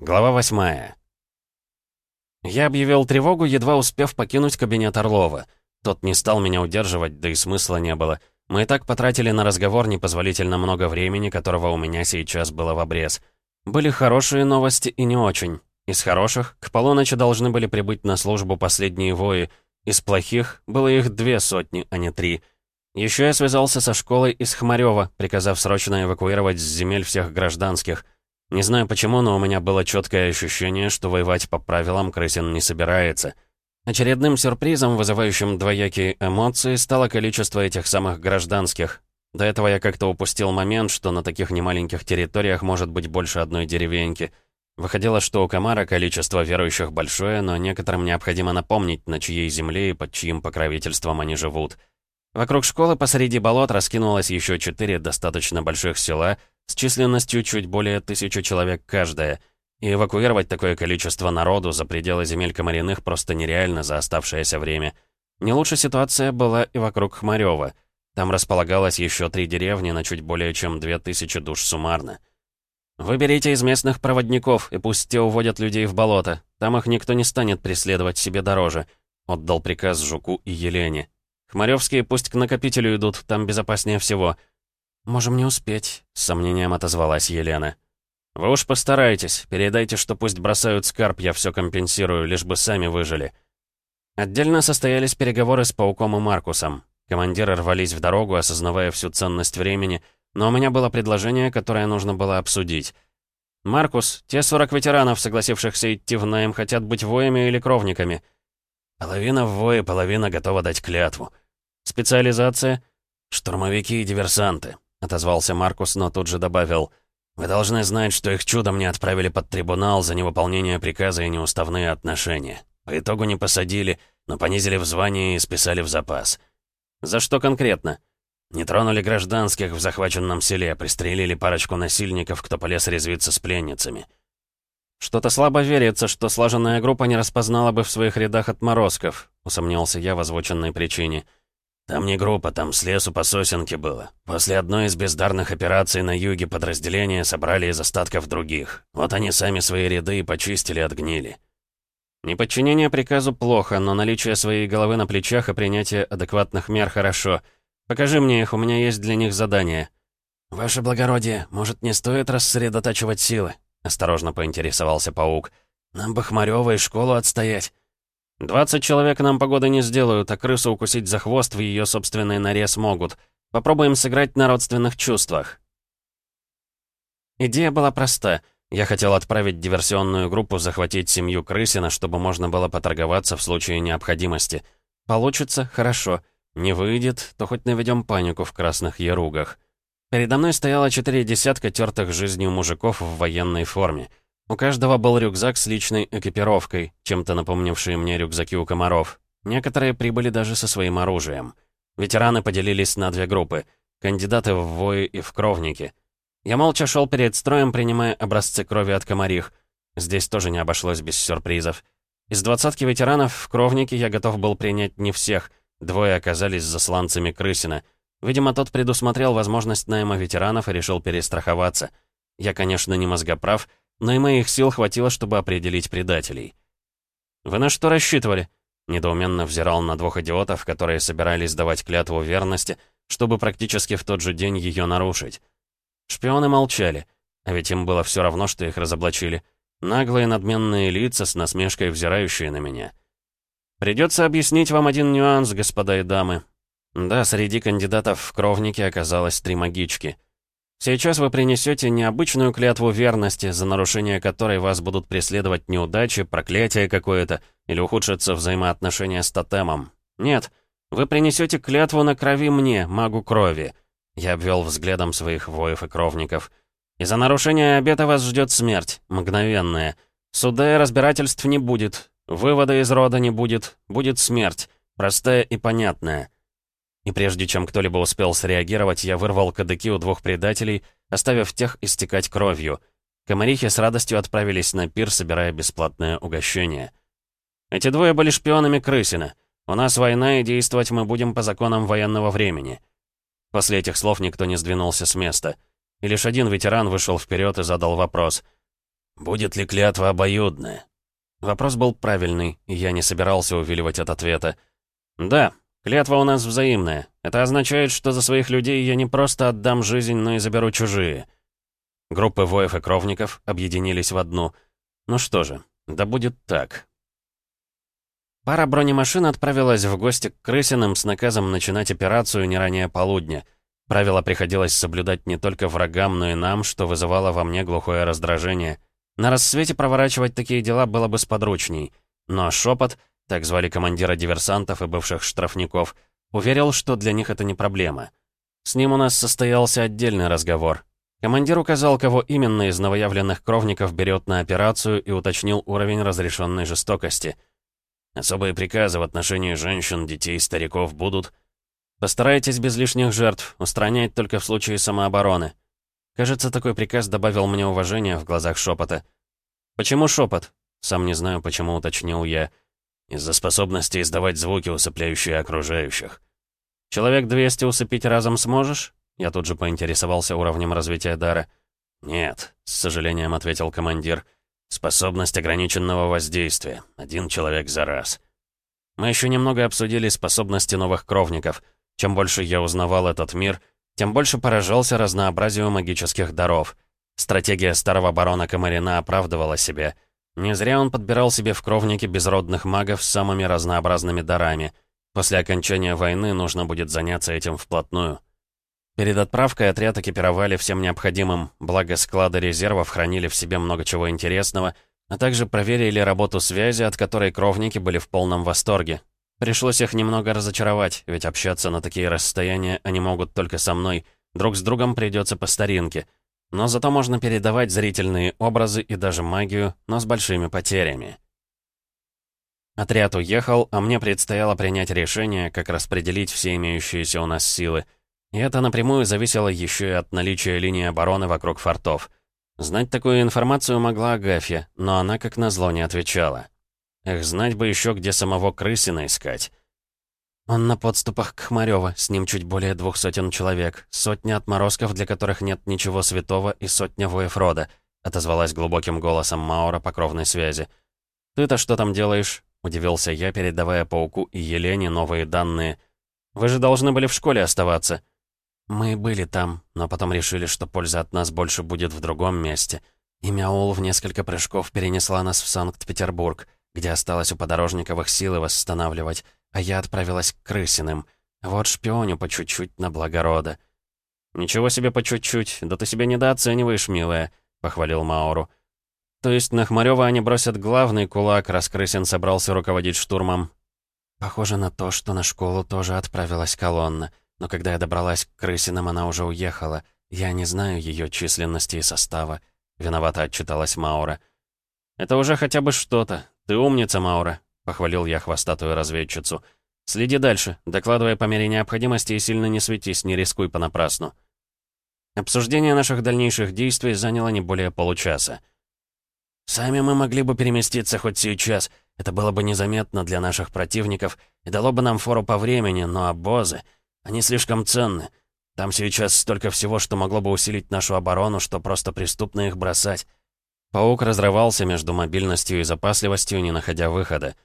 Глава восьмая. Я объявил тревогу, едва успев покинуть кабинет Орлова. Тот не стал меня удерживать, да и смысла не было. Мы и так потратили на разговор непозволительно много времени, которого у меня сейчас было в обрез. Были хорошие новости и не очень. Из хороших к полуночи должны были прибыть на службу последние вои. Из плохих было их две сотни, а не три. Еще я связался со школой из Хмарева, приказав срочно эвакуировать с земель всех гражданских. Не знаю почему, но у меня было четкое ощущение, что воевать по правилам Крысин не собирается. Очередным сюрпризом, вызывающим двоякие эмоции, стало количество этих самых гражданских. До этого я как-то упустил момент, что на таких немаленьких территориях может быть больше одной деревеньки. Выходило, что у Камара количество верующих большое, но некоторым необходимо напомнить, на чьей земле и под чьим покровительством они живут. Вокруг школы посреди болот раскинулось еще четыре достаточно больших села с численностью чуть более тысячи человек каждое, и эвакуировать такое количество народу за пределы земель Комариных просто нереально за оставшееся время. Не лучшая ситуация была и вокруг Хмарёва. Там располагалось еще три деревни на чуть более чем две тысячи душ суммарно. «Выберите из местных проводников, и пусть те уводят людей в болото. Там их никто не станет преследовать себе дороже», — отдал приказ Жуку и Елене. Хмаревские пусть к накопителю идут, там безопаснее всего». «Можем не успеть», — с сомнением отозвалась Елена. «Вы уж постарайтесь, передайте, что пусть бросают скарб, я все компенсирую, лишь бы сами выжили». Отдельно состоялись переговоры с Пауком и Маркусом. Командиры рвались в дорогу, осознавая всю ценность времени, но у меня было предложение, которое нужно было обсудить. «Маркус, те 40 ветеранов, согласившихся идти в найм, хотят быть воями или кровниками?» «Половина в вое, половина готова дать клятву. «Специализация?» «Штурмовики и диверсанты», — отозвался Маркус, но тут же добавил. «Вы должны знать, что их чудом не отправили под трибунал за невыполнение приказа и неуставные отношения. По итогу не посадили, но понизили в звании и списали в запас». «За что конкретно?» «Не тронули гражданских в захваченном селе, пристрелили парочку насильников, кто полез резвиться с пленницами». «Что-то слабо верится, что слаженная группа не распознала бы в своих рядах отморозков», усомнился я в озвученной причине. Там не группа, там с лесу по сосенке было. После одной из бездарных операций на юге подразделения собрали из остатков других. Вот они сами свои ряды и почистили от гнили. Неподчинение приказу плохо, но наличие своей головы на плечах и принятие адекватных мер хорошо. Покажи мне их, у меня есть для них задание. «Ваше благородие, может, не стоит рассредотачивать силы?» — осторожно поинтересовался паук. «Нам бы Хмарёва и школу отстоять». «Двадцать человек нам погоды не сделают, а крысу укусить за хвост в ее собственной норе смогут. Попробуем сыграть на родственных чувствах». Идея была проста. Я хотел отправить диверсионную группу захватить семью Крысина, чтобы можно было поторговаться в случае необходимости. Получится — хорошо. Не выйдет, то хоть наведем панику в красных яругах. Передо мной стояло четыре десятка тертых жизнью мужиков в военной форме. У каждого был рюкзак с личной экипировкой, чем-то напомнившие мне рюкзаки у комаров. Некоторые прибыли даже со своим оружием. Ветераны поделились на две группы — кандидаты в вои и в кровники. Я молча шел перед строем, принимая образцы крови от комарих. Здесь тоже не обошлось без сюрпризов. Из двадцатки ветеранов в кровнике я готов был принять не всех. Двое оказались засланцами Крысина. Видимо, тот предусмотрел возможность найма ветеранов и решил перестраховаться. Я, конечно, не мозгоправ, но и моих сил хватило, чтобы определить предателей. «Вы на что рассчитывали?» Недоуменно взирал на двух идиотов, которые собирались давать клятву верности, чтобы практически в тот же день ее нарушить. Шпионы молчали, а ведь им было все равно, что их разоблачили. Наглые надменные лица с насмешкой взирающие на меня. «Придется объяснить вам один нюанс, господа и дамы. Да, среди кандидатов в кровники оказалось три магички — Сейчас вы принесете необычную клятву верности, за нарушение которой вас будут преследовать неудачи, проклятие какое-то, или ухудшатся взаимоотношения с тотемом. Нет, вы принесете клятву на крови мне, магу крови. Я обвел взглядом своих воев и кровников. И за нарушение обета вас ждет смерть, мгновенная. Суда и разбирательств не будет, вывода из рода не будет, будет смерть, простая и понятная. И прежде чем кто-либо успел среагировать, я вырвал кадыки у двух предателей, оставив тех истекать кровью. Комарихи с радостью отправились на пир, собирая бесплатное угощение. Эти двое были шпионами Крысина. У нас война, и действовать мы будем по законам военного времени. После этих слов никто не сдвинулся с места. И лишь один ветеран вышел вперед и задал вопрос. «Будет ли клятва обоюдная?» Вопрос был правильный, и я не собирался увиливать от ответа. «Да, клятва у нас взаимная. Это означает, что за своих людей я не просто отдам жизнь, но и заберу чужие». Группы воев и кровников объединились в одну. Ну что же, да будет так. Пара бронемашин отправилась в гости к Крысиным с наказом начинать операцию не ранее полудня. Правила приходилось соблюдать не только врагам, но и нам, что вызывало во мне глухое раздражение. На рассвете проворачивать такие дела было бы сподручней. Но Шепот, так звали командира диверсантов и бывших штрафников, уверил, что для них это не проблема. С ним у нас состоялся отдельный разговор. Командир указал, кого именно из новоявленных кровников берет на операцию и уточнил уровень разрешенной жестокости — Особые приказы в отношении женщин, детей, стариков будут. Постарайтесь без лишних жертв, устранять только в случае самообороны. Кажется, такой приказ добавил мне уважения в глазах шепота. Почему шепот? Сам не знаю, почему уточнил я. Из-за способности издавать звуки, усыпляющие окружающих. Человек 200 усыпить разом сможешь? Я тут же поинтересовался уровнем развития дара. «Нет», — с сожалением ответил командир. Способность ограниченного воздействия. Один человек за раз. Мы еще немного обсудили способности новых кровников. Чем больше я узнавал этот мир, тем больше поражался разнообразию магических даров. Стратегия старого барона Комарина оправдывала себя. Не зря он подбирал себе в кровники безродных магов с самыми разнообразными дарами. После окончания войны нужно будет заняться этим вплотную. Перед отправкой отряд экипировали всем необходимым, благо склады резервов хранили в себе много чего интересного, а также проверили работу связи, от которой кровники были в полном восторге. Пришлось их немного разочаровать, ведь общаться на такие расстояния они могут только со мной, друг с другом придется по старинке. Но зато можно передавать зрительные образы и даже магию, но с большими потерями. Отряд уехал, а мне предстояло принять решение, как распределить все имеющиеся у нас силы — и это напрямую зависело еще и от наличия линии обороны вокруг фортов. Знать такую информацию могла Агафья, но она как назло не отвечала. Эх, знать бы еще, где самого Крысина искать. Он на подступах к Хмарёва, с ним чуть более двух сотен человек, сотня отморозков, для которых нет ничего святого, и сотня воев рода, отозвалась глубоким голосом Маура по кровной связи. «Ты-то что там делаешь?» — удивился я, передавая Пауку и Елене новые данные. «Вы же должны были в школе оставаться». «Мы были там, но потом решили, что польза от нас больше будет в другом месте. И Мяул в несколько прыжков перенесла нас в Санкт-Петербург, где осталось у подорожниковых силы восстанавливать, а я отправилась к Крысиным. Вот шпионю по чуть-чуть на благорода». «Ничего себе по чуть-чуть, да ты себя недооцениваешь, милая», — похвалил Мауру. «То есть на Хмарёва они бросят главный кулак, раз Крысин собрался руководить штурмом?» «Похоже на то, что на школу тоже отправилась колонна». Но когда я добралась к крысинам, она уже уехала. Я не знаю ее численности и состава. Виновато отчиталась Маура. «Это уже хотя бы что-то. Ты умница, Маура», — похвалил я хвостатую разведчицу. «Следи дальше, докладывай по мере необходимости и сильно не светись, не рискуй понапрасну». Обсуждение наших дальнейших действий заняло не более получаса. «Сами мы могли бы переместиться хоть сейчас. Это было бы незаметно для наших противников и дало бы нам фору по времени, но обозы...» Они слишком ценны. Там сейчас столько всего, что могло бы усилить нашу оборону, что просто преступно их бросать. Паук разрывался между мобильностью и запасливостью, не находя выхода.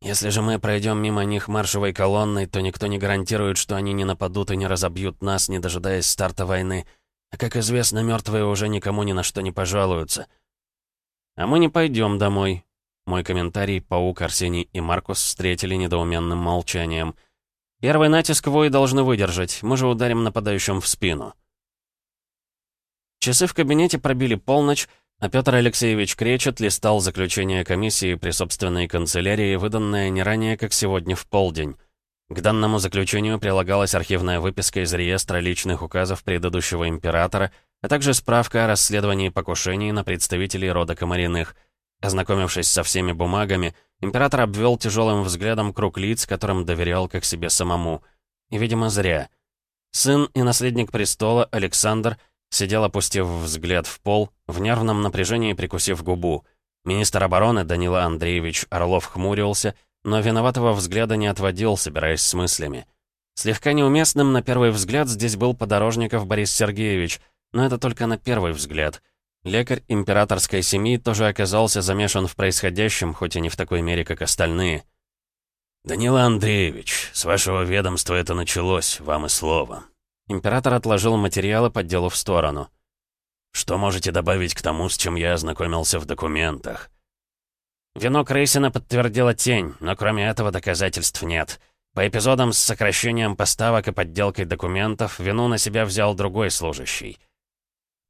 Если же мы пройдем мимо них маршевой колонной, то никто не гарантирует, что они не нападут и не разобьют нас, не дожидаясь старта войны. А как известно, мертвые уже никому ни на что не пожалуются. А мы не пойдем домой. Мой комментарий Паук, Арсений и Маркус встретили недоуменным молчанием — Первый натиск вои должны выдержать, мы же ударим нападающим в спину. Часы в кабинете пробили полночь, а Петр Алексеевич Кречет листал заключение комиссии при собственной канцелярии, выданное не ранее, как сегодня в полдень. К данному заключению прилагалась архивная выписка из реестра личных указов предыдущего императора, а также справка о расследовании покушений на представителей рода Комариных. Ознакомившись со всеми бумагами, Император обвел тяжелым взглядом круг лиц, которым доверял как себе самому. И, видимо, зря. Сын и наследник престола, Александр, сидел, опустив взгляд в пол, в нервном напряжении прикусив губу. Министр обороны Данила Андреевич Орлов хмурился, но виноватого взгляда не отводил, собираясь с мыслями. Слегка неуместным на первый взгляд здесь был подорожников Борис Сергеевич, но это только на первый взгляд. Лекарь императорской семьи тоже оказался замешан в происходящем, хоть и не в такой мере, как остальные. «Данила Андреевич, с вашего ведомства это началось, вам и слово». Император отложил материалы по делу в сторону. «Что можете добавить к тому, с чем я ознакомился в документах?» Вино Крейсина подтвердила тень, но кроме этого доказательств нет. По эпизодам с сокращением поставок и подделкой документов вину на себя взял другой служащий.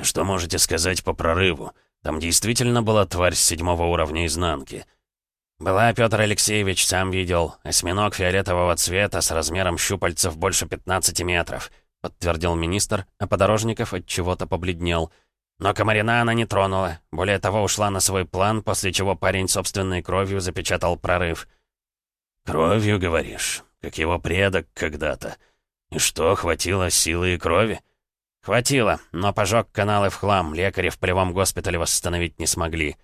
«Что можете сказать по прорыву? Там действительно была тварь с седьмого уровня изнанки?» «Была, Петр Алексеевич, сам видел. Осьминог фиолетового цвета с размером щупальцев больше 15 метров», — подтвердил министр, а Подорожников от чего-то побледнел. Но Комарина она не тронула. Более того, ушла на свой план, после чего парень собственной кровью запечатал прорыв. «Кровью, говоришь? Как его предок когда-то. И что, хватило силы и крови?» «Хватило, но пожег каналы в хлам, лекари в полевом госпитале восстановить не смогли».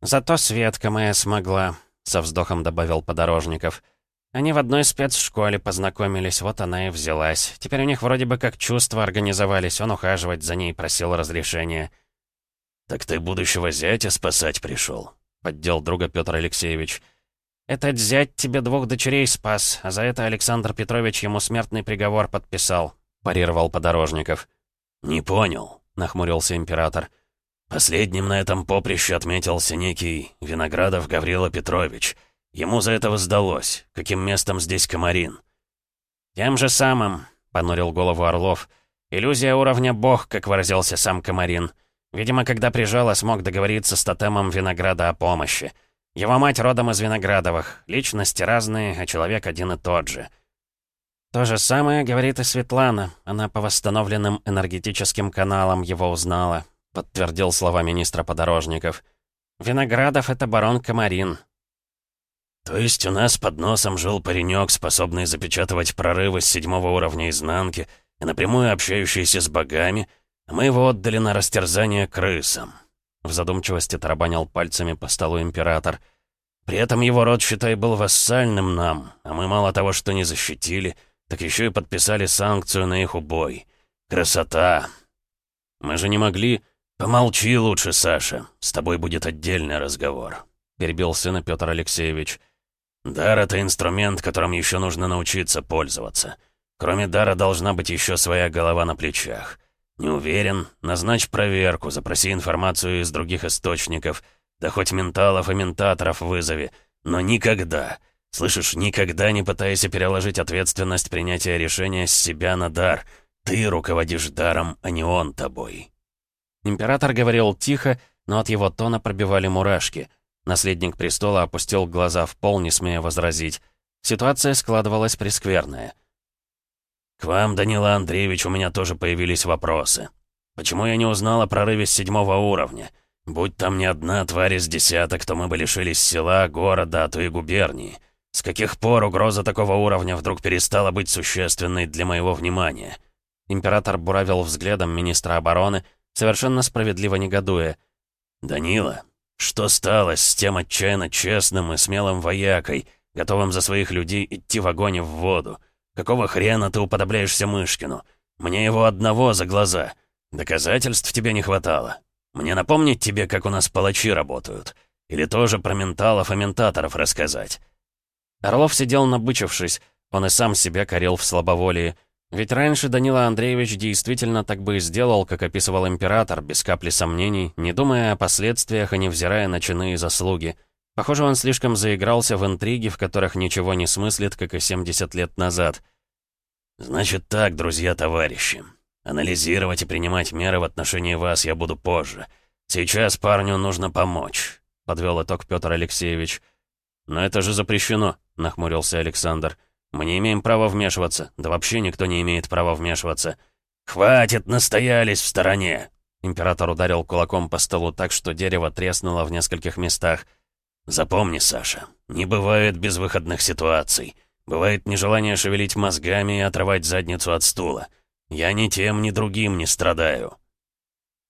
«Зато Светка моя смогла», — со вздохом добавил Подорожников. «Они в одной спецшколе познакомились, вот она и взялась. Теперь у них вроде бы как чувства организовались, он ухаживать за ней просил разрешения». «Так ты будущего зятя спасать пришел», — поддел друга Петр Алексеевич. «Этот зять тебе двух дочерей спас, а за это Александр Петрович ему смертный приговор подписал», — парировал Подорожников. «Не понял», — нахмурился император. Последним на этом поприще отметился некий Виноградов Гаврила Петрович. Ему за это сдалось. Каким местом здесь Комарин? «Тем же самым», — понурил голову Орлов. «Иллюзия уровня бог», как выразился сам Комарин. Видимо, когда прижало, смог договориться с тотемом Винограда о помощи. Его мать родом из Виноградовых. Личности разные, а человек один и тот же. То же самое говорит и Светлана. Она по восстановленным энергетическим каналам его узнала. — подтвердил слова министра подорожников. «Виноградов — это барон Комарин». «То есть у нас под носом жил паренек, способный запечатывать прорывы с седьмого уровня изнанки и напрямую общающийся с богами, а мы его отдали на растерзание крысам». В задумчивости тарабанил пальцами по столу император. «При этом его род, считай, был вассальным нам, а мы мало того, что не защитили, так еще и подписали санкцию на их убой. Красота!» «Мы же не могли...» «Помолчи лучше, Саша. С тобой будет отдельный разговор», — перебил сына Петр Алексеевич. «Дар — это инструмент, которым еще нужно научиться пользоваться. Кроме дара должна быть еще своя голова на плечах. Не уверен? Назначь проверку, запроси информацию из других источников, да хоть менталов и ментаторов вызови. Но никогда, слышишь, никогда не пытайся переложить ответственность принятия решения с себя на дар. Ты руководишь даром, а не он тобой». Император говорил тихо, но от его тона пробивали мурашки. Наследник престола опустил глаза в пол, не смея возразить. Ситуация складывалась прескверная. «К вам, Данила Андреевич, у меня тоже появились вопросы. Почему я не узнал о прорыве с седьмого уровня? Будь там не одна тварь из десяток, то мы бы лишились села, города, а то и губернии. С каких пор угроза такого уровня вдруг перестала быть существенной для моего внимания?» Император буравил взглядом министра обороны, совершенно справедливо негодуя. «Данила, что стало с тем отчаянно честным и смелым воякой, готовым за своих людей идти в огонь и в воду? Какого хрена ты уподобляешься Мышкину? Мне его одного за глаза. Доказательств тебе не хватало. Мне напомнить тебе, как у нас палачи работают? Или тоже про менталов и ментаторов рассказать?» Орлов сидел набычившись, он и сам себя корил в слабоволии, ведь раньше Данила Андреевич действительно так бы и сделал, как описывал император, без капли сомнений, не думая о последствиях и невзирая на чины и заслуги. Похоже, он слишком заигрался в интриги, в которых ничего не смыслит, как и 70 лет назад. «Значит так, друзья-товарищи. Анализировать и принимать меры в отношении вас я буду позже. Сейчас парню нужно помочь», — подвел итог Петр Алексеевич. «Но это же запрещено», — нахмурился Александр. «Александр». Мы не имеем права вмешиваться. Да вообще никто не имеет права вмешиваться. «Хватит, настоялись в стороне!» Император ударил кулаком по столу так, что дерево треснуло в нескольких местах. «Запомни, Саша, не бывает безвыходных ситуаций. Бывает нежелание шевелить мозгами и отрывать задницу от стула. Я ни тем, ни другим не страдаю».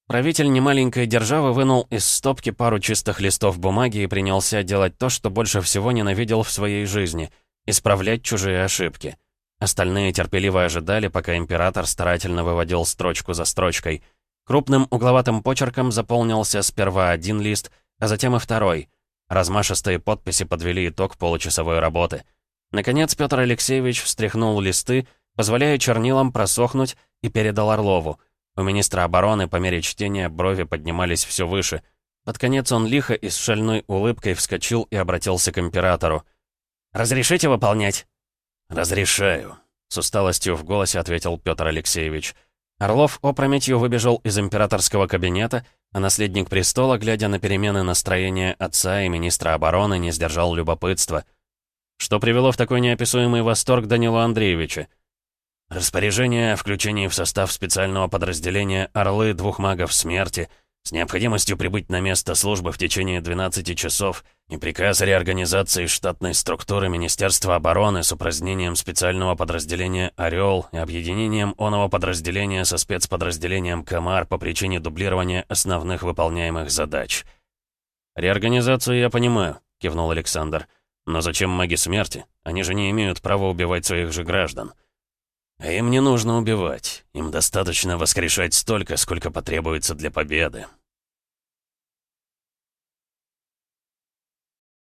Правитель немаленькой державы вынул из стопки пару чистых листов бумаги и принялся делать то, что больше всего ненавидел в своей жизни — исправлять чужие ошибки. Остальные терпеливо ожидали, пока император старательно выводил строчку за строчкой. Крупным угловатым почерком заполнился сперва один лист, а затем и второй. Размашистые подписи подвели итог получасовой работы. Наконец Петр Алексеевич встряхнул листы, позволяя чернилам просохнуть, и передал Орлову. У министра обороны по мере чтения брови поднимались все выше. Под конец он лихо и с шальной улыбкой вскочил и обратился к императору. «Разрешите выполнять?» «Разрешаю», — с усталостью в голосе ответил Петр Алексеевич. Орлов опрометью выбежал из императорского кабинета, а наследник престола, глядя на перемены настроения отца и министра обороны, не сдержал любопытства. Что привело в такой неописуемый восторг Данила Андреевича? Распоряжение о включении в состав специального подразделения «Орлы» двух магов смерти — с необходимостью прибыть на место службы в течение 12 часов и приказ о реорганизации штатной структуры Министерства обороны с упразднением специального подразделения «Орел» и объединением оного подразделения со спецподразделением «Комар» по причине дублирования основных выполняемых задач. «Реорганизацию я понимаю», — кивнул Александр. «Но зачем маги смерти? Они же не имеют права убивать своих же граждан». А им не нужно убивать. Им достаточно воскрешать столько, сколько потребуется для победы.